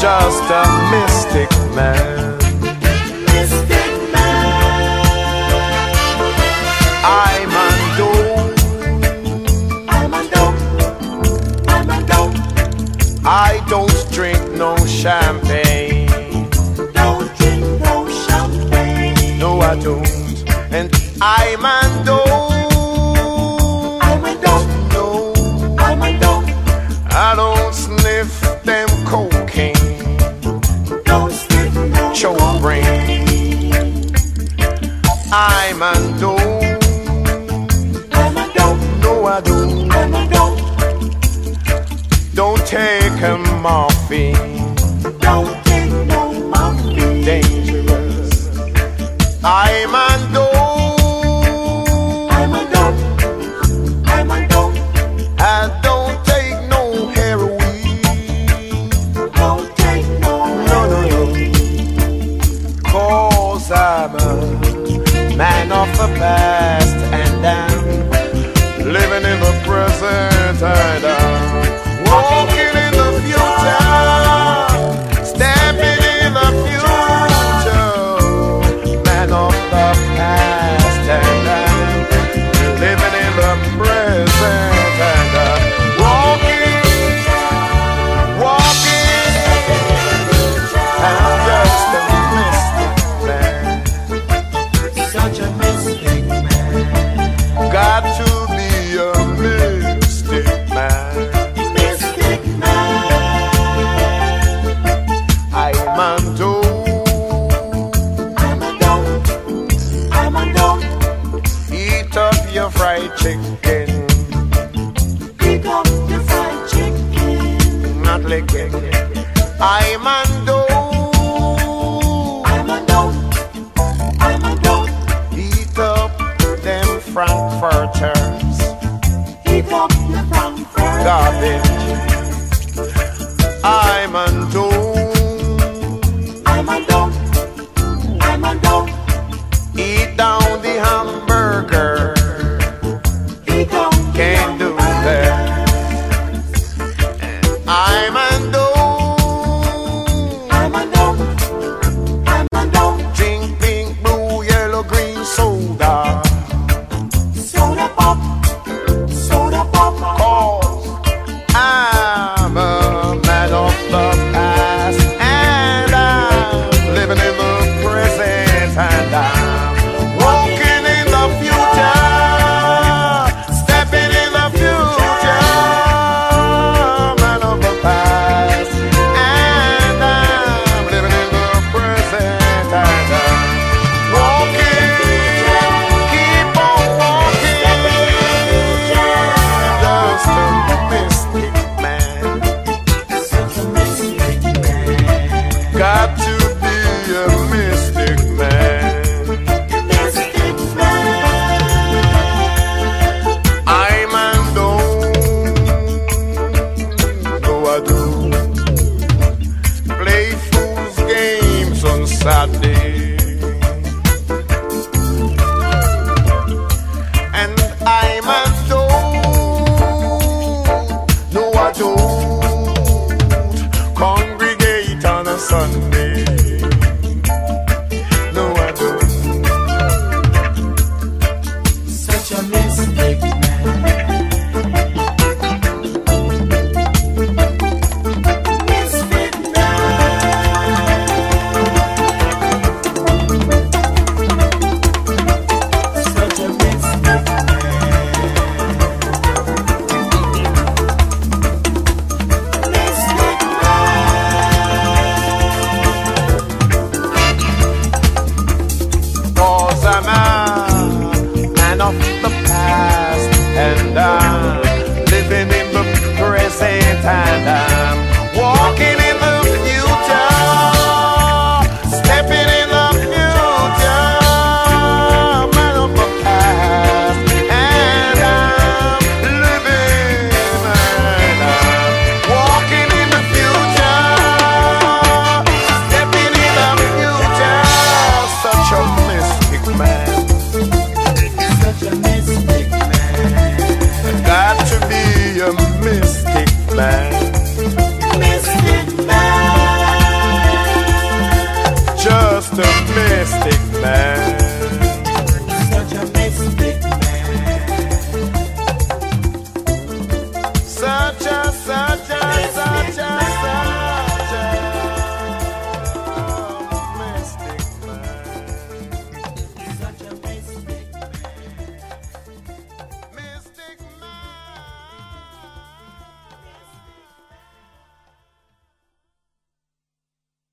just a mystic man. Mystic man. I'm a dope. I'm a dope. I'm a dope. I don't drink no champagne. Don't drink no champagne. No, I don't. And I'm a dope. Take a morphine. Don't take no morphine. Dangerous. I'm a dope. I'm a dope. I'm a dope. I don't take no heroin. Don't take no heroin. No, no, no. Cause I'm a man of the past. I'm a Ando. I'm a Ando. I'm a Ando. Heat up them Frankfurters. Heat up the Frankfurters. Garbage. I'm Ando. I. man.